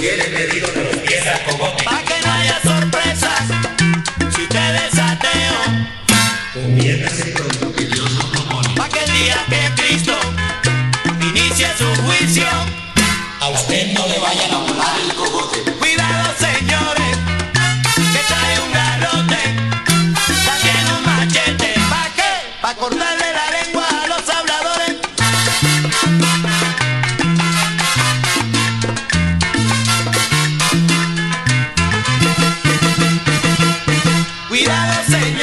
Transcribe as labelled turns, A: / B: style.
A: Que pa' que no haya sorpresas. Si usted es ateo,
B: Conviértase pronto que Dios nos propone.
A: pa' que el día que Cristo inicie su juicio,
B: A usted no le vayan a volar el cogote.
A: cuidado señores, que trae un garrote, también un machete, ¿pa' qué? Pa' cortar cuidado, Señor.